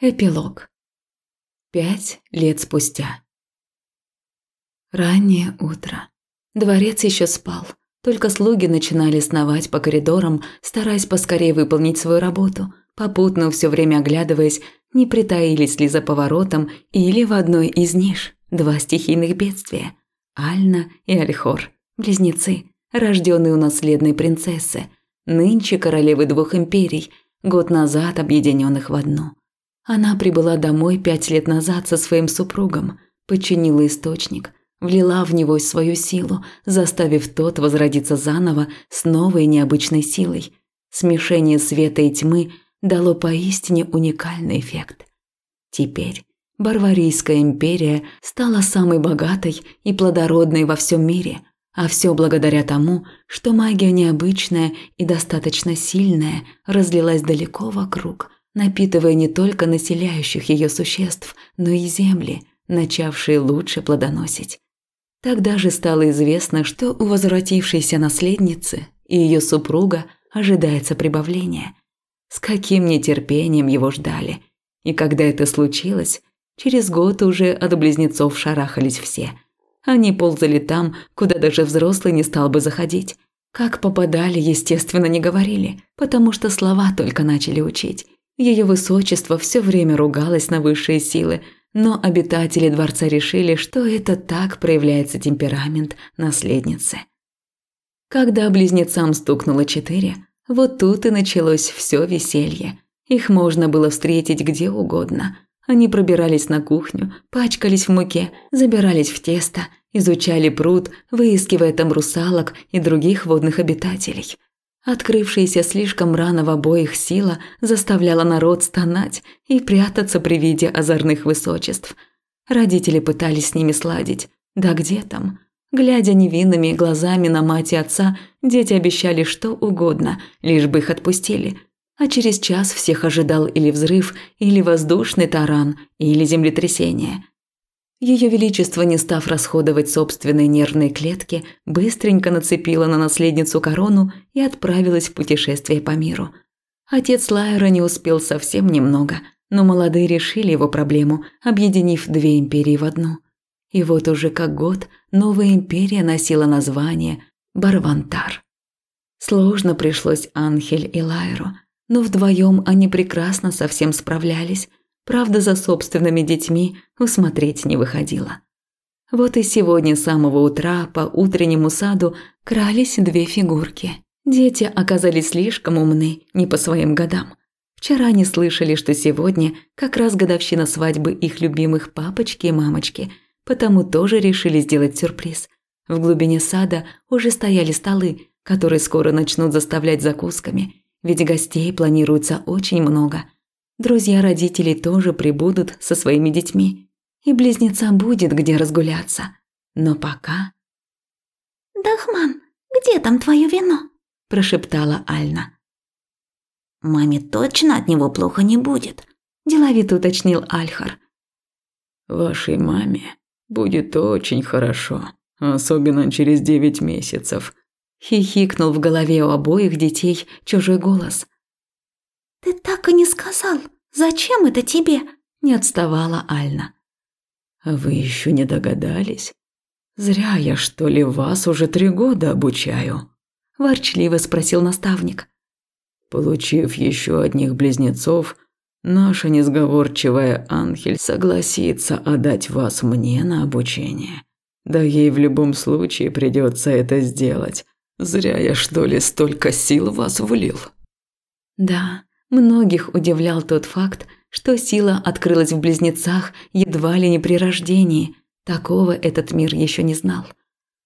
Эпилог. Пять лет спустя. Раннее утро. Дворец еще спал. Только слуги начинали сновать по коридорам, стараясь поскорее выполнить свою работу, попутно все время оглядываясь, не притаились ли за поворотом или в одной из ниш два стихийных бедствия – Альна и Альхор, близнецы, рожденные у наследной принцессы, нынче королевы двух империй, год назад объединенных в одну – она прибыла домой пять лет назад со своим супругом, подчинила источник, влила в него свою силу, заставив тот возродиться заново с новой необычной силой. Смешение света и тьмы дало поистине уникальный эффект. Теперь Барварийская империя стала самой богатой и плодородной во всем мире, а все благодаря тому, что магия необычная и достаточно сильная разлилась далеко вокруг – напитывая не только населяющих ее существ, но и земли, начавшие лучше плодоносить. Тогда же стало известно, что у возвратившейся наследницы и ее супруга ожидается прибавление. С каким нетерпением его ждали. И когда это случилось, через год уже от близнецов шарахались все. Они ползали там, куда даже взрослый не стал бы заходить. Как попадали, естественно, не говорили, потому что слова только начали учить. Ее высочество все время ругалось на высшие силы, но обитатели дворца решили, что это так проявляется темперамент наследницы. Когда близнецам стукнуло четыре, вот тут и началось все веселье. Их можно было встретить где угодно. Они пробирались на кухню, пачкались в муке, забирались в тесто, изучали пруд, выискивая там русалок и других водных обитателей – Открывшаяся слишком рано в обоих сила заставляла народ стонать и прятаться при виде озорных высочеств. Родители пытались с ними сладить. Да где там? Глядя невинными глазами на мать и отца, дети обещали что угодно, лишь бы их отпустили. А через час всех ожидал или взрыв, или воздушный таран, или землетрясение – ее Величество, не став расходовать собственные нервные клетки, быстренько нацепила на наследницу корону и отправилась в путешествие по миру. Отец Лайера не успел совсем немного, но молодые решили его проблему, объединив две империи в одну. И вот уже как год новая империя носила название Барвантар. Сложно пришлось Анхель и Лайеру, но вдвоем они прекрасно со всем справлялись, Правда, за собственными детьми усмотреть не выходило. Вот и сегодня с самого утра по утреннему саду крались две фигурки. Дети оказались слишком умны, не по своим годам. Вчера они слышали, что сегодня как раз годовщина свадьбы их любимых папочки и мамочки, потому тоже решили сделать сюрприз. В глубине сада уже стояли столы, которые скоро начнут заставлять закусками, ведь гостей планируется очень много – Друзья родителей тоже прибудут со своими детьми, и близнецам будет где разгуляться. Но пока... «Дахман, где там твое вино?» – прошептала Альна. «Маме точно от него плохо не будет», – деловито уточнил Альхар. «Вашей маме будет очень хорошо, особенно через девять месяцев», – хихикнул в голове у обоих детей чужой голос – «Ты так и не сказал, зачем это тебе?» – не отставала Альна. «А вы еще не догадались? Зря я, что ли, вас уже три года обучаю?» – ворчливо спросил наставник. «Получив еще одних близнецов, наша несговорчивая Анхель согласится отдать вас мне на обучение. Да ей в любом случае придется это сделать. Зря я, что ли, столько сил в вас влил». «Да, Многих удивлял тот факт, что сила открылась в близнецах едва ли не при рождении. Такого этот мир еще не знал.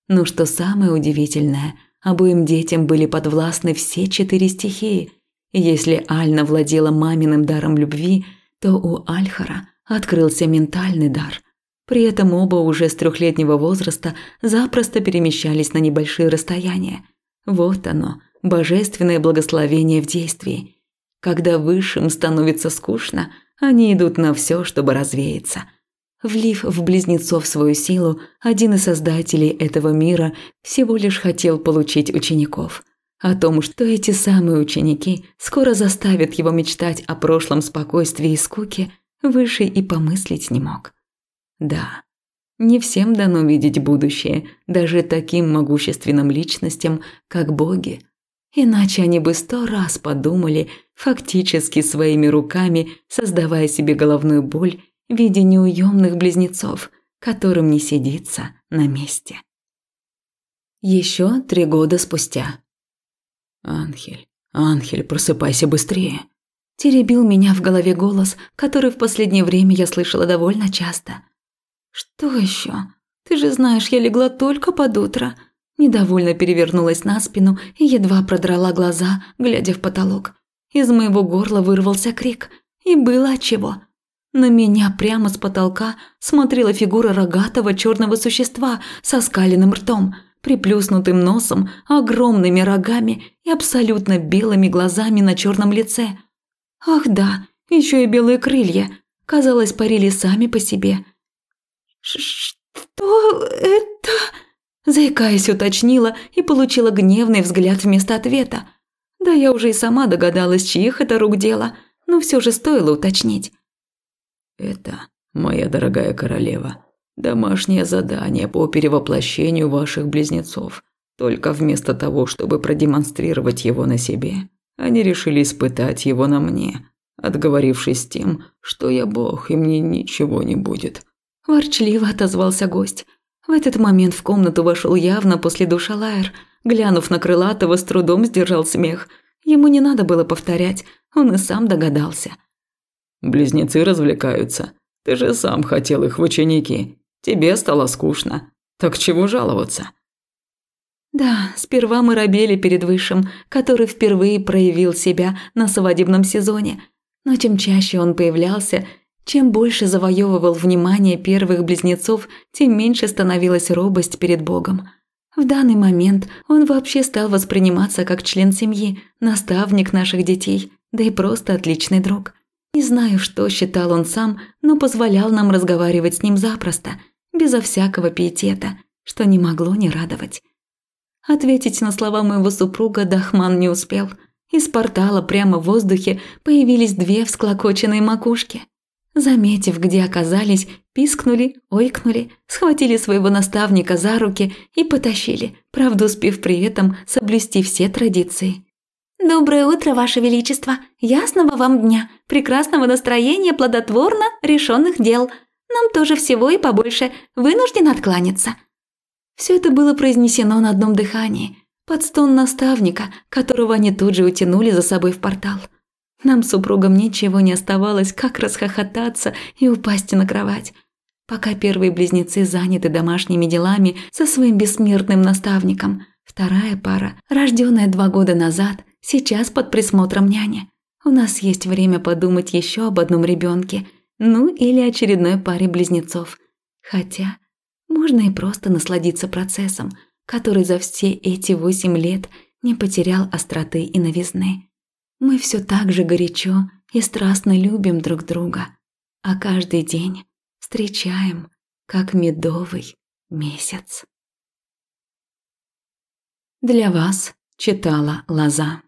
Но что самое удивительное, обоим детям были подвластны все четыре стихии. Если Альна владела маминым даром любви, то у Альхара открылся ментальный дар. При этом оба уже с трехлетнего возраста запросто перемещались на небольшие расстояния. Вот оно, божественное благословение в действии – когда высшим становится скучно, они идут на все, чтобы развеяться. Влив в близнецов свою силу, один из создателей этого мира всего лишь хотел получить учеников. О том, что эти самые ученики скоро заставят его мечтать о прошлом спокойствии и скуке, выше и помыслить не мог. Да, не всем дано видеть будущее, даже таким могущественным личностям, как боги. Иначе они бы сто раз подумали, фактически своими руками создавая себе головную боль в виде неуемных близнецов, которым не сидится на месте. Еще три года спустя. «Анхель, Анхель, просыпайся быстрее!» Теребил меня в голове голос, который в последнее время я слышала довольно часто. «Что еще? Ты же знаешь, я легла только под утро». Недовольно перевернулась на спину и едва продрала глаза, глядя в потолок. Из моего горла вырвался крик. И было отчего. На меня прямо с потолка смотрела фигура рогатого черного существа со скаленным ртом, приплюснутым носом, огромными рогами и абсолютно белыми глазами на черном лице. Ах да, еще и белые крылья, казалось, парили сами по себе. «Что это?» Заикаясь, уточнила и получила гневный взгляд вместо ответа. Да я уже и сама догадалась, чьих это рук дело, но все же стоило уточнить. «Это, моя дорогая королева, домашнее задание по перевоплощению ваших близнецов. Только вместо того, чтобы продемонстрировать его на себе, они решили испытать его на мне, отговорившись тем, что я бог и мне ничего не будет». Ворчливо отозвался гость. В этот момент в комнату вошел явно после душа Лайер. Глянув на Крылатого, с трудом сдержал смех. Ему не надо было повторять, он и сам догадался. «Близнецы развлекаются. Ты же сам хотел их в ученики. Тебе стало скучно. Так чего жаловаться?» Да, сперва мы робели перед Высшим, который впервые проявил себя на свадебном сезоне. Но чем чаще он появлялся, чем больше завоевывал внимание первых близнецов, тем меньше становилась робость перед Богом. В данный момент он вообще стал восприниматься как член семьи, наставник наших детей, да и просто отличный друг. Не знаю, что считал он сам, но позволял нам разговаривать с ним запросто, безо всякого пиетета, что не могло не радовать. Ответить на слова моего супруга Дахман не успел. Из портала прямо в воздухе появились две всклокоченные макушки – Заметив, где оказались, пискнули, ойкнули, схватили своего наставника за руки и потащили, правда успев при этом соблюсти все традиции. «Доброе утро, Ваше Величество! Ясного вам дня! Прекрасного настроения, плодотворно решенных дел! Нам тоже всего и побольше, вынужден откланяться!» Все это было произнесено на одном дыхании, под стон наставника, которого они тут же утянули за собой в портал. Нам с супругом ничего не оставалось, как расхохотаться и упасть на кровать. Пока первые близнецы заняты домашними делами со своим бессмертным наставником, вторая пара, рожденная два года назад, сейчас под присмотром няни. У нас есть время подумать еще об одном ребенке, ну или очередной паре близнецов. Хотя можно и просто насладиться процессом, который за все эти восемь лет не потерял остроты и новизны. Мы все так же горячо и страстно любим друг друга, а каждый день встречаем, как медовый месяц. Для вас читала Лоза.